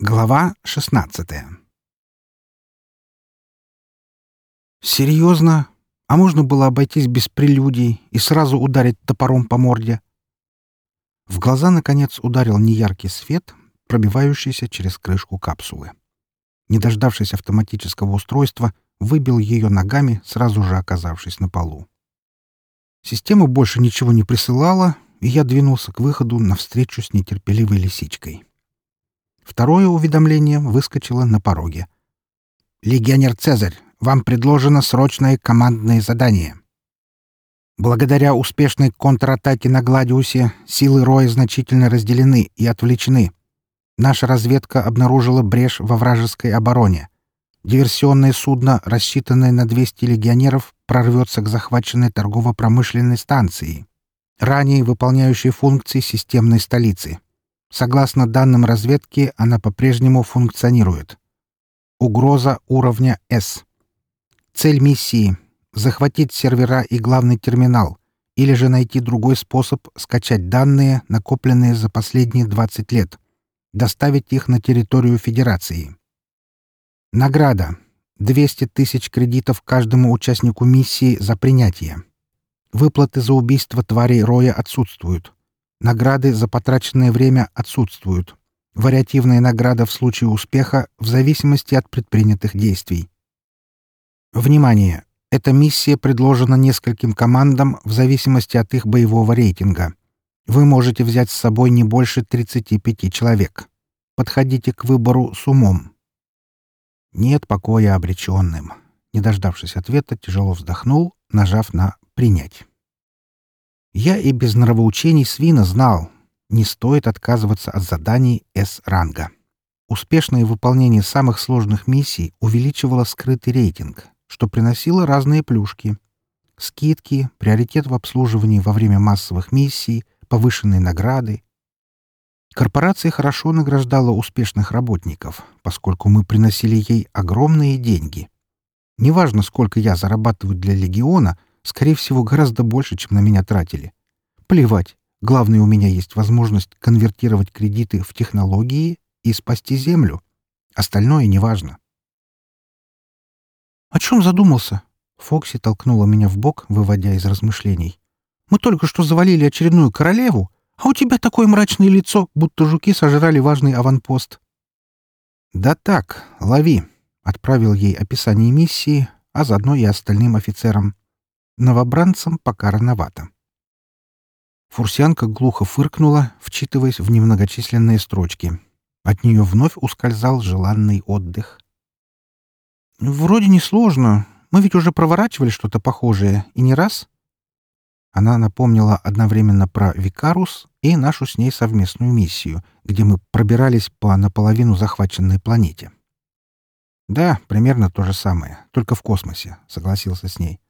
Глава 16 Серьезно? А можно было обойтись без прелюдий и сразу ударить топором по морде? В глаза, наконец, ударил неяркий свет, пробивающийся через крышку капсулы. Не дождавшись автоматического устройства, выбил ее ногами, сразу же оказавшись на полу. Система больше ничего не присылала, и я двинулся к выходу навстречу с нетерпеливой лисичкой. Второе уведомление выскочило на пороге. «Легионер Цезарь, вам предложено срочное командное задание. Благодаря успешной контратаке на Гладиусе силы Роя значительно разделены и отвлечены. Наша разведка обнаружила брешь во вражеской обороне. Диверсионное судно, рассчитанное на 200 легионеров, прорвется к захваченной торгово-промышленной станции, ранее выполняющей функции системной столицы. Согласно данным разведки, она по-прежнему функционирует. Угроза уровня S. Цель миссии — захватить сервера и главный терминал, или же найти другой способ скачать данные, накопленные за последние 20 лет, доставить их на территорию Федерации. Награда. 200 тысяч кредитов каждому участнику миссии за принятие. Выплаты за убийство тварей Роя отсутствуют. Награды за потраченное время отсутствуют. Вариативная награда в случае успеха в зависимости от предпринятых действий. Внимание! Эта миссия предложена нескольким командам в зависимости от их боевого рейтинга. Вы можете взять с собой не больше 35 человек. Подходите к выбору с умом. Нет покоя обреченным. Не дождавшись ответа, тяжело вздохнул, нажав на «принять». Я и без нравоучений свина знал, не стоит отказываться от заданий С-ранга. Успешное выполнение самых сложных миссий увеличивало скрытый рейтинг, что приносило разные плюшки. Скидки, приоритет в обслуживании во время массовых миссий, повышенные награды. Корпорация хорошо награждала успешных работников, поскольку мы приносили ей огромные деньги. Неважно, сколько я зарабатываю для легиона, Скорее всего, гораздо больше, чем на меня тратили. Плевать. Главное, у меня есть возможность конвертировать кредиты в технологии и спасти Землю. Остальное неважно. «О чем задумался?» Фокси толкнула меня в бок, выводя из размышлений. «Мы только что завалили очередную королеву, а у тебя такое мрачное лицо, будто жуки сожрали важный аванпост». «Да так, лови», — отправил ей описание миссии, а заодно и остальным офицерам. Новобранцам пока рановато. Фурсианка глухо фыркнула, вчитываясь в немногочисленные строчки. От нее вновь ускользал желанный отдых. «Вроде несложно. Мы ведь уже проворачивали что-то похожее, и не раз». Она напомнила одновременно про Викарус и нашу с ней совместную миссию, где мы пробирались по наполовину захваченной планете. «Да, примерно то же самое, только в космосе», — согласился с ней.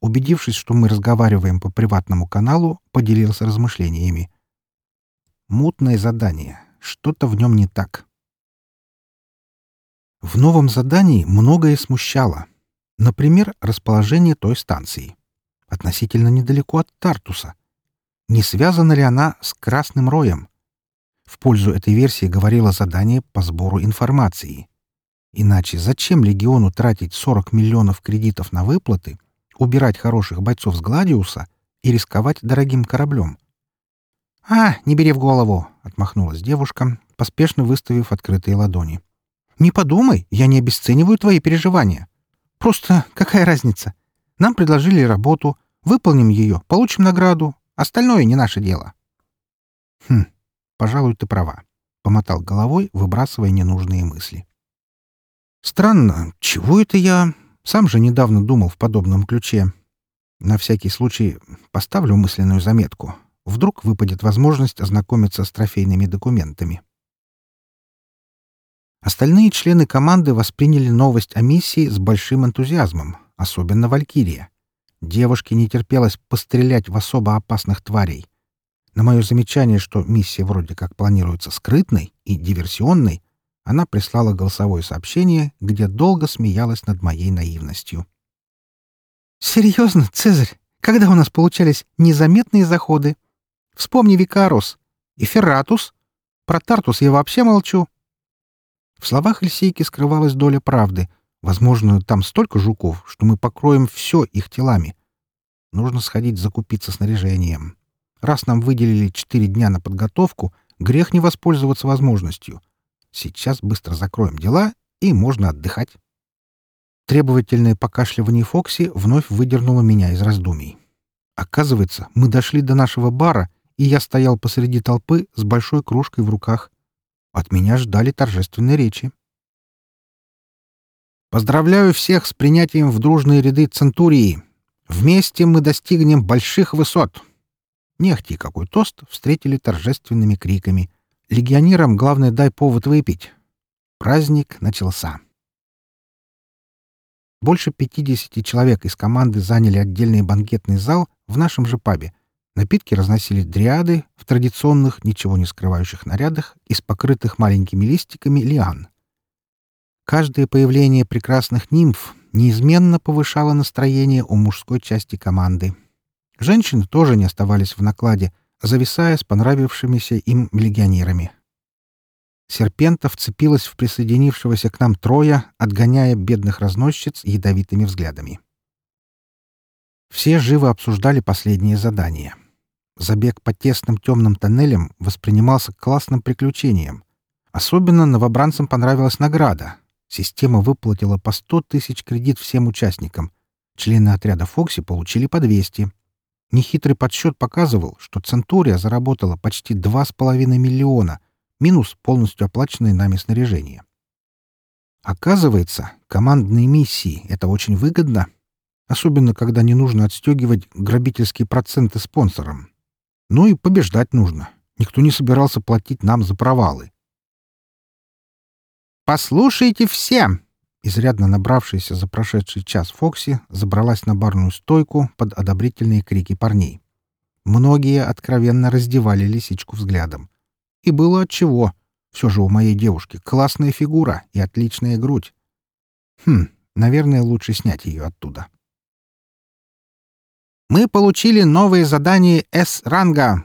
Убедившись, что мы разговариваем по приватному каналу, поделился размышлениями. Мутное задание. Что-то в нем не так. В новом задании многое смущало. Например, расположение той станции. Относительно недалеко от Тартуса. Не связана ли она с Красным Роем? В пользу этой версии говорило задание по сбору информации. Иначе зачем Легиону тратить 40 миллионов кредитов на выплаты, убирать хороших бойцов с Гладиуса и рисковать дорогим кораблем. «А, не бери в голову!» — отмахнулась девушка, поспешно выставив открытые ладони. «Не подумай, я не обесцениваю твои переживания. Просто какая разница? Нам предложили работу, выполним ее, получим награду, остальное не наше дело». «Хм, пожалуй, ты права», — помотал головой, выбрасывая ненужные мысли. «Странно, чего это я...» Сам же недавно думал в подобном ключе. На всякий случай поставлю мысленную заметку. Вдруг выпадет возможность ознакомиться с трофейными документами. Остальные члены команды восприняли новость о миссии с большим энтузиазмом, особенно Валькирия. Девушке не терпелось пострелять в особо опасных тварей. На мое замечание, что миссия вроде как планируется скрытной и диверсионной, она прислала голосовое сообщение, где долго смеялась над моей наивностью. «Серьезно, Цезарь? Когда у нас получались незаметные заходы? Вспомни Викарус и Ферратус. Про Тартус я вообще молчу». В словах Эльсейки скрывалась доля правды. Возможно, там столько жуков, что мы покроем все их телами. Нужно сходить закупиться снаряжением. Раз нам выделили четыре дня на подготовку, грех не воспользоваться возможностью. Сейчас быстро закроем дела, и можно отдыхать. Требовательное покашливание Фокси вновь выдернуло меня из раздумий. Оказывается, мы дошли до нашего бара, и я стоял посреди толпы с большой кружкой в руках. От меня ждали торжественной речи. «Поздравляю всех с принятием в дружные ряды Центурии. Вместе мы достигнем больших высот». Нехти какой тост встретили торжественными криками. Легионерам главное дай повод выпить. Праздник начался. Больше 50 человек из команды заняли отдельный банкетный зал в нашем же пабе, Напитки разносили дриады в традиционных, ничего не скрывающих нарядах из покрытых маленькими листиками лиан. Каждое появление прекрасных нимф неизменно повышало настроение у мужской части команды. Женщины тоже не оставались в накладе, зависая с понравившимися им легионерами. Серпента вцепилась в присоединившегося к нам Троя, отгоняя бедных разносчиц ядовитыми взглядами. Все живо обсуждали последнее задание — Забег по тесным темным тоннелям воспринимался классным приключением. Особенно новобранцам понравилась награда. Система выплатила по 100 тысяч кредит всем участникам. Члены отряда «Фокси» получили по 200. Нехитрый подсчет показывал, что «Центурия» заработала почти 2,5 миллиона, минус полностью оплаченное нами снаряжение. Оказывается, командные миссии — это очень выгодно, особенно когда не нужно отстегивать грабительские проценты спонсорам. Ну и побеждать нужно. Никто не собирался платить нам за провалы. «Послушайте все!» Изрядно набравшаяся за прошедший час Фокси забралась на барную стойку под одобрительные крики парней. Многие откровенно раздевали лисичку взглядом. И было отчего. Все же у моей девушки классная фигура и отличная грудь. Хм, наверное, лучше снять ее оттуда. Мы получили новые задания С-ранга.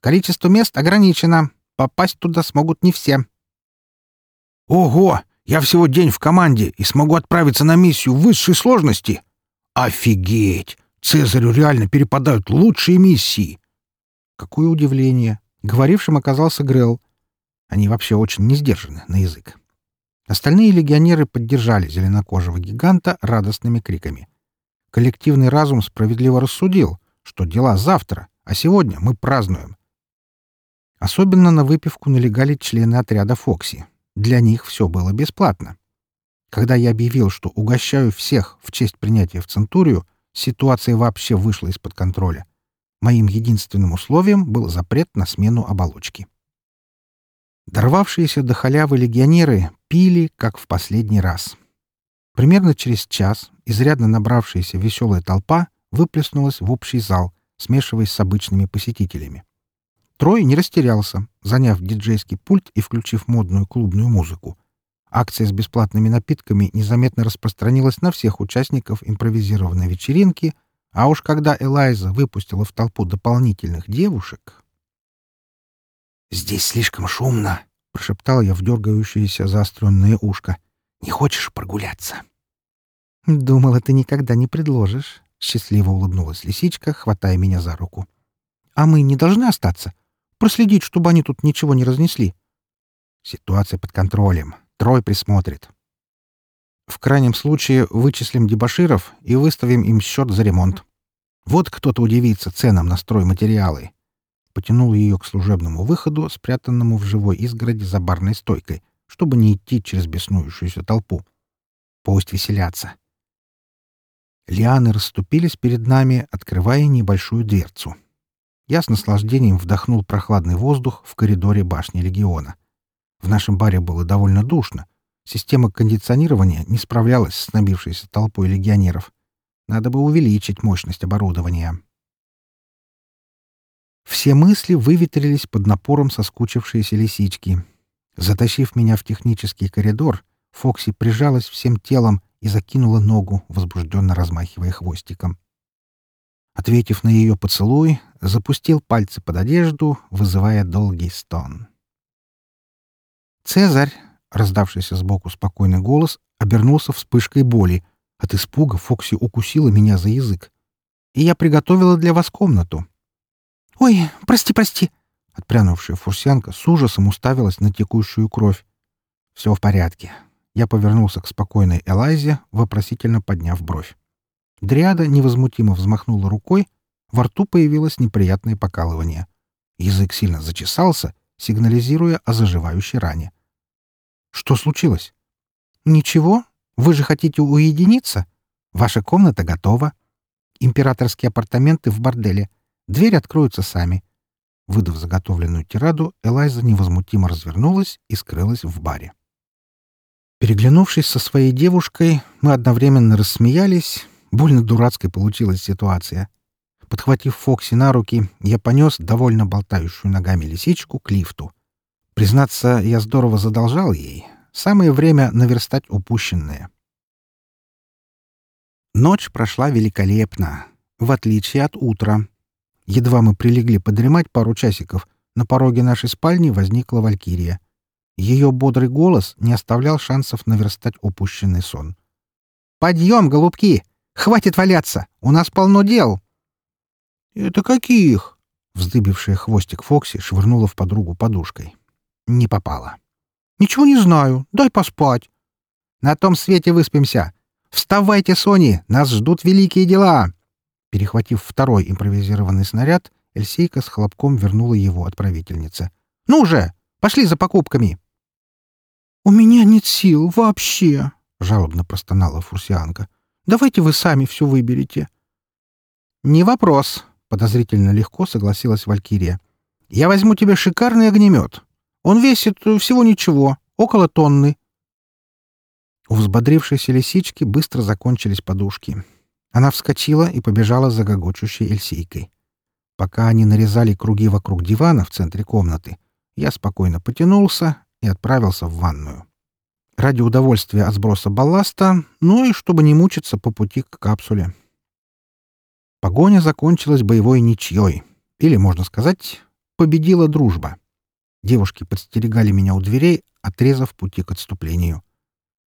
Количество мест ограничено. Попасть туда смогут не все. Ого! Я всего день в команде и смогу отправиться на миссию высшей сложности. Офигеть! Цезарю реально перепадают лучшие миссии. Какое удивление! Говорившим оказался Грел. Они вообще очень не сдержаны на язык. Остальные легионеры поддержали зеленокожего гиганта радостными криками. Коллективный разум справедливо рассудил, что дела завтра, а сегодня мы празднуем. Особенно на выпивку налегали члены отряда «Фокси». Для них все было бесплатно. Когда я объявил, что угощаю всех в честь принятия в Центурию, ситуация вообще вышла из-под контроля. Моим единственным условием был запрет на смену оболочки. Дорвавшиеся до халявы легионеры пили, как в последний раз. Примерно через час изрядно набравшаяся веселая толпа выплеснулась в общий зал, смешиваясь с обычными посетителями. Трой не растерялся, заняв диджейский пульт и включив модную клубную музыку. Акция с бесплатными напитками незаметно распространилась на всех участников импровизированной вечеринки, а уж когда Элайза выпустила в толпу дополнительных девушек... «Здесь слишком шумно», — прошептал я в дергающееся заостренное ушко. Не хочешь прогуляться?» «Думала, ты никогда не предложишь», — счастливо улыбнулась лисичка, хватая меня за руку. «А мы не должны остаться? Проследить, чтобы они тут ничего не разнесли?» «Ситуация под контролем. Трой присмотрит. В крайнем случае вычислим дебоширов и выставим им счет за ремонт. Вот кто-то удивится ценам на стройматериалы». Потянул ее к служебному выходу, спрятанному в живой изгороди за барной стойкой, чтобы не идти через беснующуюся толпу. Пусть веселятся. Лианы расступились перед нами, открывая небольшую дверцу. Я с наслаждением вдохнул прохладный воздух в коридоре башни легиона. В нашем баре было довольно душно. Система кондиционирования не справлялась с набившейся толпой легионеров. Надо бы увеличить мощность оборудования. Все мысли выветрились под напором соскучившейся лисички, Затащив меня в технический коридор, Фокси прижалась всем телом и закинула ногу, возбужденно размахивая хвостиком. Ответив на ее поцелуй, запустил пальцы под одежду, вызывая долгий стон. «Цезарь, Раздавшийся сбоку спокойный голос обернулся вспышкой боли. От испуга Фокси укусила меня за язык. И я приготовила для вас комнату. «Ой, прости, прости!» Отпрянувшая фурсианка с ужасом уставилась на текущую кровь. «Все в порядке». Я повернулся к спокойной Элайзе, вопросительно подняв бровь. Дриада невозмутимо взмахнула рукой, во рту появилось неприятное покалывание. Язык сильно зачесался, сигнализируя о заживающей ране. «Что случилось?» «Ничего. Вы же хотите уединиться? Ваша комната готова. Императорские апартаменты в борделе. Дверь откроются сами. Выдав заготовленную тираду, Элайза невозмутимо развернулась и скрылась в баре. Переглянувшись со своей девушкой, мы одновременно рассмеялись. Больно дурацкой получилась ситуация. Подхватив Фокси на руки, я понес довольно болтающую ногами лисичку к лифту. Признаться, я здорово задолжал ей. Самое время наверстать упущенное. Ночь прошла великолепно, в отличие от утра, Едва мы прилегли подремать пару часиков, на пороге нашей спальни возникла Валькирия. Ее бодрый голос не оставлял шансов наверстать упущенный сон. «Подъем, голубки! Хватит валяться! У нас полно дел!» «Это каких?» — вздыбившая хвостик Фокси швырнула в подругу подушкой. Не попала. «Ничего не знаю. Дай поспать». «На том свете выспимся. Вставайте, Сони! Нас ждут великие дела!» Перехватив второй импровизированный снаряд, Эльсейка с хлопком вернула его отправительнице. «Ну же! Пошли за покупками!» «У меня нет сил вообще!» — жалобно простонала фурсианка. «Давайте вы сами все выберете». «Не вопрос», — подозрительно легко согласилась Валькирия. «Я возьму тебе шикарный огнемет. Он весит всего ничего, около тонны». У взбодрившейся лисички быстро закончились подушки. Она вскочила и побежала за гогочущей Эльсейкой. Пока они нарезали круги вокруг дивана в центре комнаты, я спокойно потянулся и отправился в ванную. Ради удовольствия от сброса балласта, ну и чтобы не мучиться по пути к капсуле. Погоня закончилась боевой ничьей, или, можно сказать, победила дружба. Девушки подстерегали меня у дверей, отрезав пути к отступлению.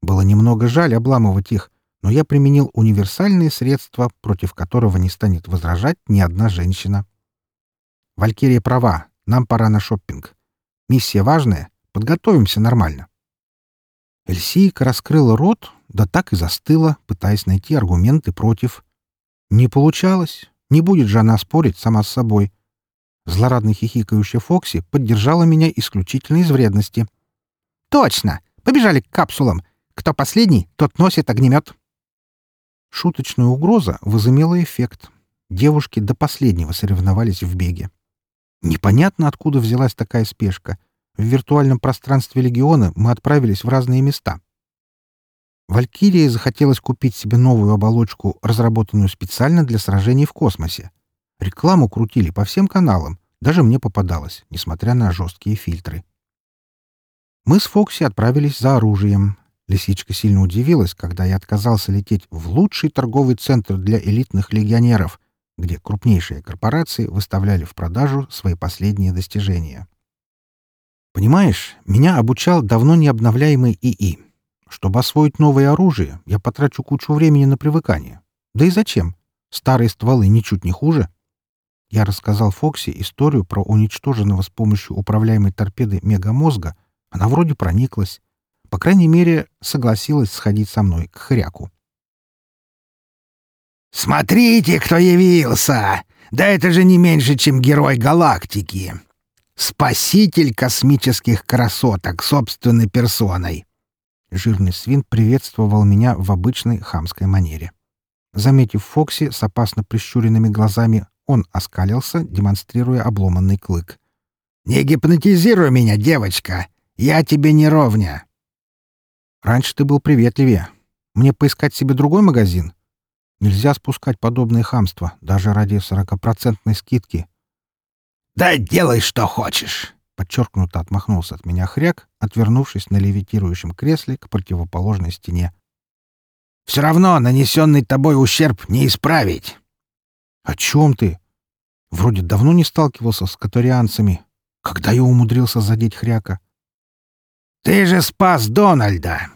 Было немного жаль обламывать их, но я применил универсальные средства, против которого не станет возражать ни одна женщина. Валькирия права, нам пора на шоппинг. Миссия важная, подготовимся нормально. Эльсийка раскрыла рот, да так и застыла, пытаясь найти аргументы против. Не получалось, не будет же она спорить сама с собой. Злорадно хихикающая Фокси поддержала меня исключительно из вредности. «Точно! Побежали к капсулам! Кто последний, тот носит огнемет!» Шуточная угроза возымела эффект. Девушки до последнего соревновались в беге. Непонятно, откуда взялась такая спешка. В виртуальном пространстве Легиона мы отправились в разные места. Валькирии захотелось купить себе новую оболочку, разработанную специально для сражений в космосе. Рекламу крутили по всем каналам, даже мне попадалось, несмотря на жесткие фильтры. Мы с Фокси отправились за оружием, Лисичка сильно удивилась, когда я отказался лететь в лучший торговый центр для элитных легионеров, где крупнейшие корпорации выставляли в продажу свои последние достижения. Понимаешь, меня обучал давно необновляемый ИИ. Чтобы освоить новое оружие, я потрачу кучу времени на привыкание. Да и зачем? Старые стволы ничуть не хуже. Я рассказал Фокси историю про уничтоженного с помощью управляемой торпеды мегамозга. Она вроде прониклась. По крайней мере, согласилась сходить со мной к хряку. «Смотрите, кто явился! Да это же не меньше, чем герой галактики! Спаситель космических красоток собственной персоной!» Жирный свин приветствовал меня в обычной хамской манере. Заметив Фокси с опасно прищуренными глазами, он оскалился, демонстрируя обломанный клык. «Не гипнотизируй меня, девочка! Я тебе не ровня!» Раньше ты был приветливее. Мне поискать себе другой магазин? Нельзя спускать подобное хамство, даже ради сорокопроцентной скидки. «Да делай, что хочешь!» — подчеркнуто отмахнулся от меня хряк, отвернувшись на левитирующем кресле к противоположной стене. «Все равно нанесенный тобой ущерб не исправить!» «О чем ты? Вроде давно не сталкивался с катарианцами. Когда я умудрился задеть хряка?» Ты же спас Дональда.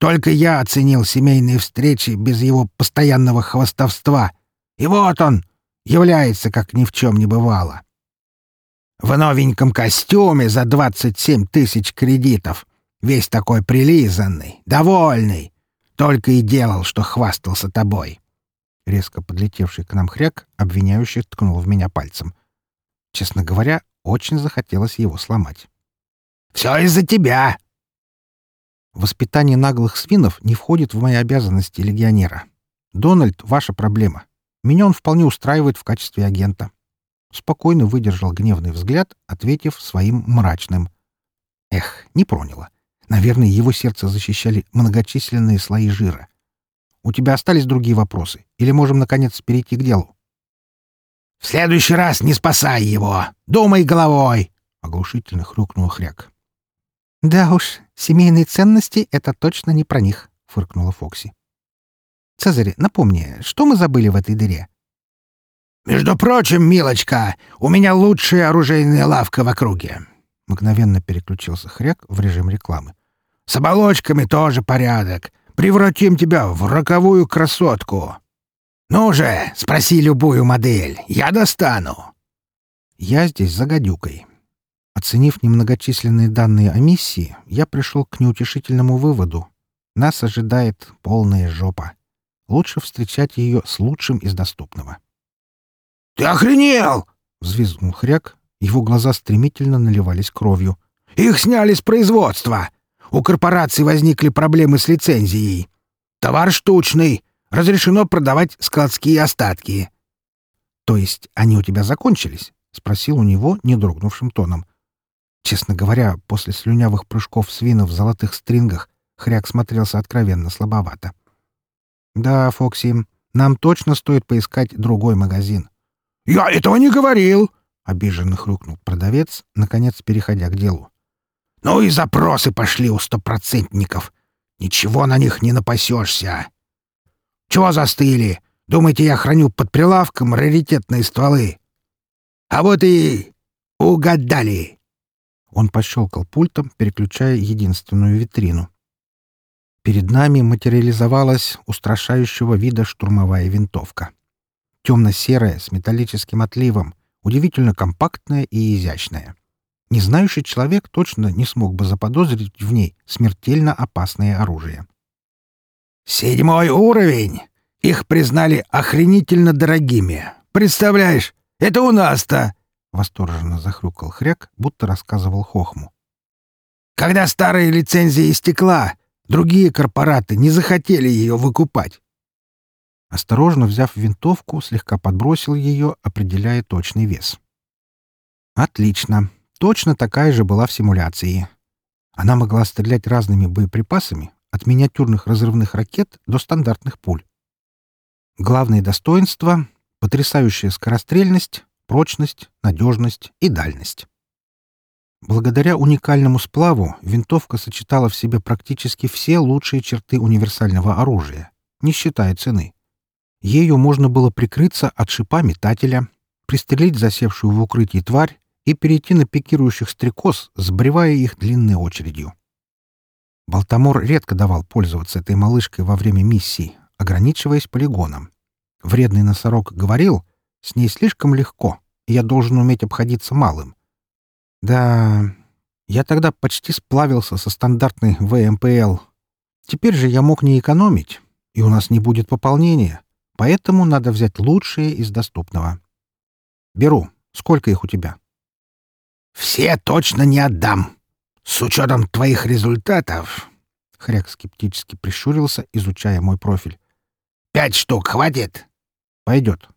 Только я оценил семейные встречи без его постоянного хвостовства. И вот он является, как ни в чем не бывало. В новеньком костюме за двадцать семь тысяч кредитов. Весь такой прилизанный, довольный. Только и делал, что хвастался тобой. Резко подлетевший к нам хряк, обвиняющий, ткнул в меня пальцем. Честно говоря, очень захотелось его сломать. «Все из-за тебя!» Воспитание наглых свинов не входит в мои обязанности легионера. Дональд — ваша проблема. Меня он вполне устраивает в качестве агента. Спокойно выдержал гневный взгляд, ответив своим мрачным. Эх, не проняло. Наверное, его сердце защищали многочисленные слои жира. У тебя остались другие вопросы? Или можем, наконец, перейти к делу? — В следующий раз не спасай его! Думай головой! — оглушительно хрюкнул хряк. — Да уж, семейные ценности — это точно не про них, — фыркнула Фокси. — Цезарь, напомни, что мы забыли в этой дыре? «Между прочим, милочка, у меня лучшая оружейная лавка в округе!» Мгновенно переключился хряк в режим рекламы. «С оболочками тоже порядок. Превратим тебя в роковую красотку. Ну же, спроси любую модель, я достану!» «Я здесь за гадюкой». Оценив немногочисленные данные о миссии, я пришел к неутешительному выводу. Нас ожидает полная жопа. Лучше встречать ее с лучшим из доступного. «Ты охренел!» — взвизгнул хряк. Его глаза стремительно наливались кровью. «Их сняли с производства! У корпорации возникли проблемы с лицензией. Товар штучный. Разрешено продавать складские остатки». «То есть они у тебя закончились?» — спросил у него недрогнувшим тоном. Честно говоря, после слюнявых прыжков свина в золотых стрингах хряк смотрелся откровенно слабовато. «Да, Фокси, нам точно стоит поискать другой магазин. «Я этого не говорил!» — обиженно хрюкнул продавец, наконец переходя к делу. «Ну и запросы пошли у стопроцентников. Ничего на них не напасешься. Чего застыли? Думаете, я храню под прилавком раритетные стволы? А вот и угадали!» Он пощелкал пультом, переключая единственную витрину. Перед нами материализовалась устрашающего вида штурмовая винтовка темно-серая, с металлическим отливом, удивительно компактная и изящная. Незнающий человек точно не смог бы заподозрить в ней смертельно опасное оружие. «Седьмой уровень! Их признали охренительно дорогими. Представляешь, это у нас-то!» — восторженно захрюкал хряк, будто рассказывал Хохму. «Когда старая лицензия истекла, другие корпораты не захотели ее выкупать. Осторожно взяв винтовку, слегка подбросил ее, определяя точный вес. Отлично. Точно такая же была в симуляции. Она могла стрелять разными боеприпасами, от миниатюрных разрывных ракет до стандартных пуль. Главные достоинства — потрясающая скорострельность, прочность, надежность и дальность. Благодаря уникальному сплаву винтовка сочетала в себе практически все лучшие черты универсального оружия, не считая цены. Ею можно было прикрыться от шипа метателя, пристрелить засевшую в укрытии тварь и перейти на пикирующих стрекоз, сбривая их длинной очередью. Балтамор редко давал пользоваться этой малышкой во время миссий, ограничиваясь полигоном. Вредный носорог говорил, с ней слишком легко, я должен уметь обходиться малым. Да, я тогда почти сплавился со стандартной ВМПЛ. Теперь же я мог не экономить, и у нас не будет пополнения. Поэтому надо взять лучшие из доступного. Беру. Сколько их у тебя? Все точно не отдам. С учетом твоих результатов... Хряк скептически прищурился, изучая мой профиль. «Пять штук хватит?» «Пойдет.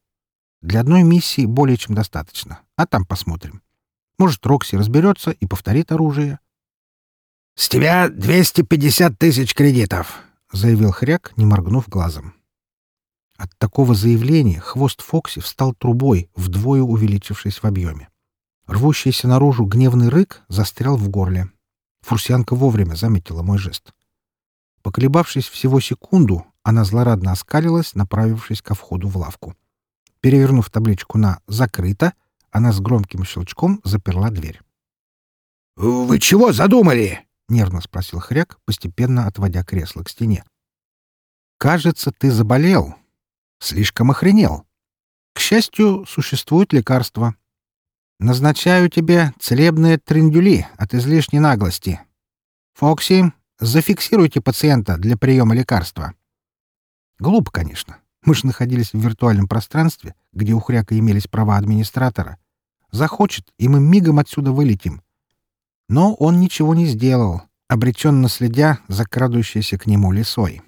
Для одной миссии более чем достаточно. А там посмотрим. Может, Рокси разберется и повторит оружие». «С тебя 250 тысяч кредитов», — заявил Хряк, не моргнув глазом. От такого заявления хвост Фокси встал трубой, вдвое увеличившись в объеме. Рвущийся наружу гневный рык застрял в горле. Фурсианка вовремя заметила мой жест. Поколебавшись всего секунду, она злорадно оскалилась, направившись ко входу в лавку. Перевернув табличку на «Закрыто», она с громким щелчком заперла дверь. «Вы чего задумали?» — нервно спросил Хряк, постепенно отводя кресло к стене. «Кажется, ты заболел. Слишком охренел. К счастью, существует лекарство. Назначаю тебе целебные трендюли от излишней наглости. Фокси, зафиксируйте пациента для приема лекарства». Глупо, конечно. Мы же находились в виртуальном пространстве, где у Хряка имелись права администратора. Захочет, и мы мигом отсюда вылетим. Но он ничего не сделал, обреченно следя за крадущейся к нему лесой.